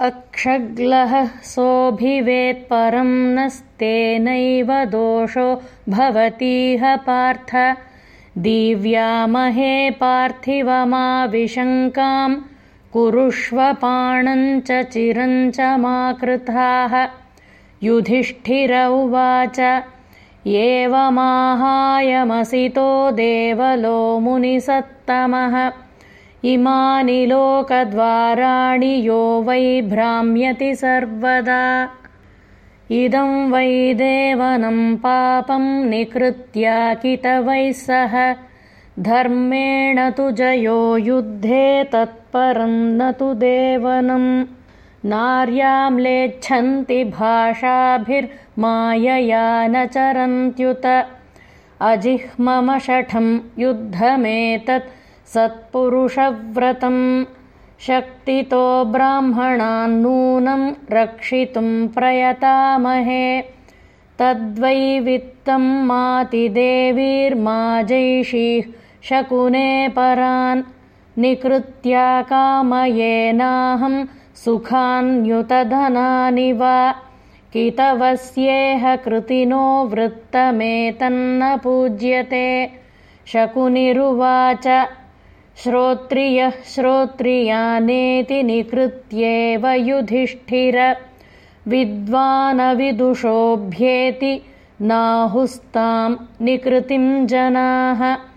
अक्षग्लः सोऽभिवेत्परं नस्तेनैव दोषो भवतीह पार्थ। दिव्यामहे पार्थिवमाविशङ्कां कुरुष्व पाणञ्च चिरञ्च मा कृताः। युधिष्ठिर उवाच एवमाहायमसितो देवलो मुनिसत्तमः इमानि लोकद्वाराणि यो वै भ्राम्यति सर्वदा। इदं वै देवनं पापं निकृत्याकित वै सः धर्मेण तु जयो युद्धे तत्परं न तु देवनं। नार्यां लेच्छन्ति भाषाभिर्मायया न चरन्त्युत। अजिह्ममशठं युद्धमेतत् सत्पुरुषव्रतं शक्तितो ब्राह्मणान्नूनं रक्षितुं प्रयतामहे। तद्वै वित्तं मातिदेवीर्मा जैषीः शकुने परान्। निकृत्या कामयेनाहं सुखान्युतधनानि वा कितवस्येह कृतिनो वृत्तमेतन्न पूज्यते। शकुनिरुवाच श्रोत्रियः श्रोत्रियानेति निकृत्येव युधिष्ठिर। विद्वानविदुषोऽभ्येति नाहुस्तां निकृतिं जनाः